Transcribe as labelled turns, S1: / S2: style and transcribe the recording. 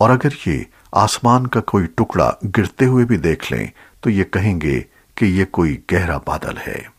S1: और अगर ये आसमान का कोई टुकड़ा गिरते हुए भी देख लें तो ये कहेंगे कि ये कोई गहरा बादल है।